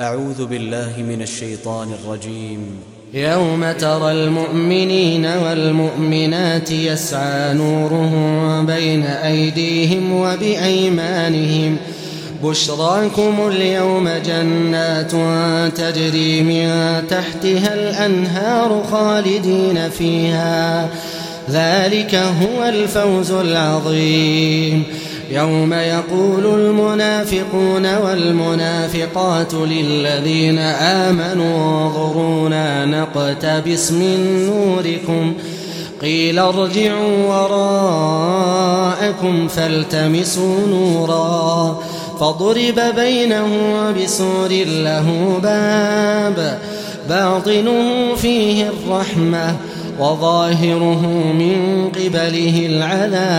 أعوذ بالله من الشيطان الرجيم. يوم ترى المؤمنين والمؤمنات يسعى نورهم بين أيديهم وبأيمانهم. بشراكم اليوم جنات تجري من تحتها الأنهار خالدين فيها. ذلك هو الفوز العظيم. يوم يقول المنافقون والمنافقات للذين آمنوا انظرونا نقتبس من نوركم قيل ارجعوا وراءكم فالتمسوا نورا فضرب بينه بسور له باب باطنه فيه الرحمة وظاهره من قبله العذاب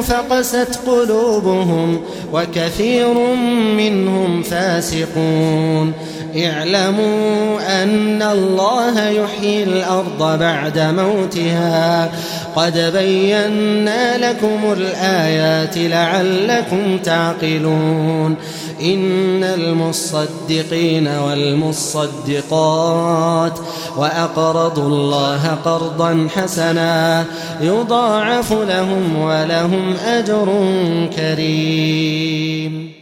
فقست قلوبهم وكثير منهم فاسقون. اعلموا أن الله يحيي الأرض بعد موتها. قد بينا لكم الآيات لعلكم تعقلون. إن المصدقين والمصدقات وأقرضوا الله قرضا حسنا يضاعف لهم ولهم أجر كريم.